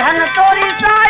धन तोरी साय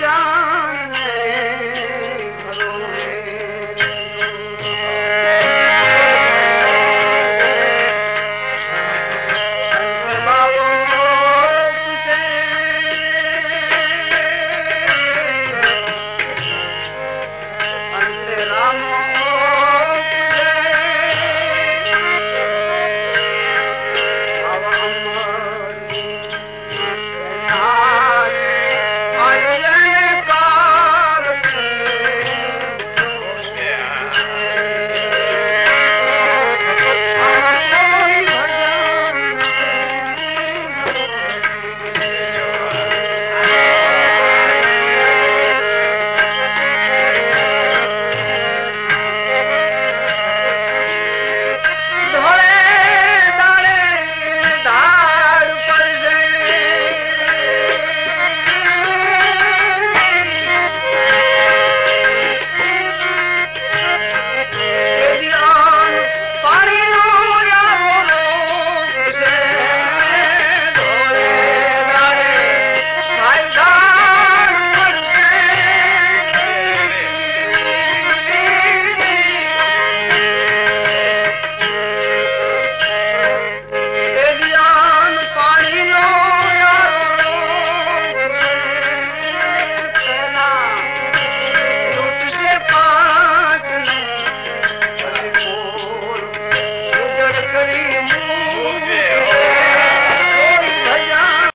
राम